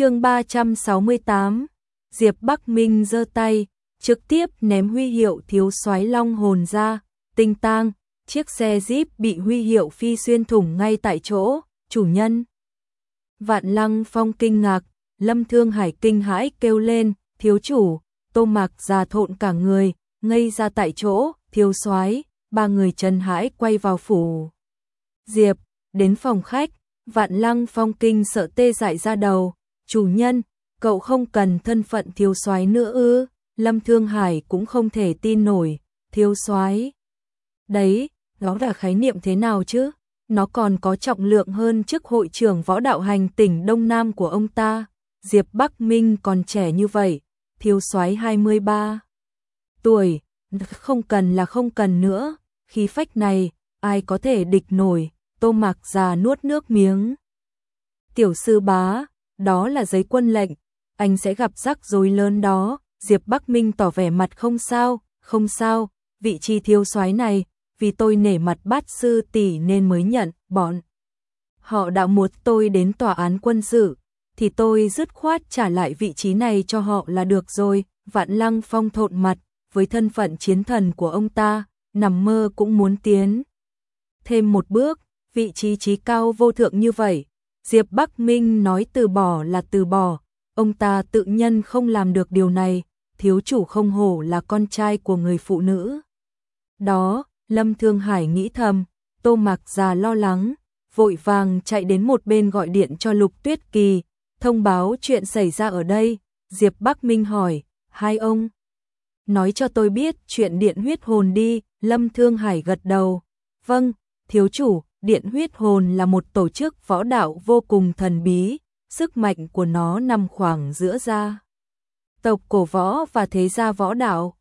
chương 368, Diệp Bắc Minh giơ tay, trực tiếp ném huy hiệu thiếu soái long hồn ra, tinh tang, chiếc xe Jeep bị huy hiệu phi xuyên thủng ngay tại chỗ, chủ nhân. Vạn Lăng Phong kinh ngạc, Lâm Thương Hải kinh hãi kêu lên, thiếu chủ, tô mạc già thộn cả người, ngây ra tại chỗ, thiếu soái ba người trần hãi quay vào phủ. Diệp, đến phòng khách, Vạn Lăng Phong kinh sợ tê dại ra đầu, chủ nhân, cậu không cần thân phận thiếu soái nữa ư? Lâm Thương Hải cũng không thể tin nổi, thiếu soái. Đấy, đó là khái niệm thế nào chứ? Nó còn có trọng lượng hơn chức hội trưởng võ đạo hành tỉnh Đông Nam của ông ta. Diệp Bắc Minh còn trẻ như vậy, thiếu soái 23 tuổi, không cần là không cần nữa, khí phách này, ai có thể địch nổi, tô mạc già nuốt nước miếng. Tiểu sư bá, đó là giấy quân lệnh, anh sẽ gặp rắc rối lớn đó, Diệp Bắc Minh tỏ vẻ mặt không sao, không sao, vị trí thiếu soái này, vì tôi nể mặt bát sư tỷ nên mới nhận, bọn. Họ đã muốn tôi đến tòa án quân sự, thì tôi dứt khoát trả lại vị trí này cho họ là được rồi, vạn lăng phong thộn mặt, với thân phận chiến thần của ông ta, nằm mơ cũng muốn tiến. Thêm một bước, vị trí trí cao vô thượng như vậy, Diệp Bắc Minh nói từ bỏ là từ bỏ, ông ta tự nhân không làm được điều này, thiếu chủ không hổ là con trai của người phụ nữ. Đó, Lâm Thương Hải nghĩ thầm, Tô Mạc già lo lắng, vội vàng chạy đến một bên gọi điện cho Lục Tuyết Kỳ, thông báo chuyện xảy ra ở đây. Diệp Bắc Minh hỏi, hai ông, nói cho tôi biết chuyện điện huyết hồn đi, Lâm Thương Hải gật đầu. Vâng, thiếu chủ, điện huyết hồn là một tổ chức võ đạo vô cùng thần bí, sức mạnh của nó nằm khoảng giữa gia. Tộc cổ võ và thế gia võ đạo,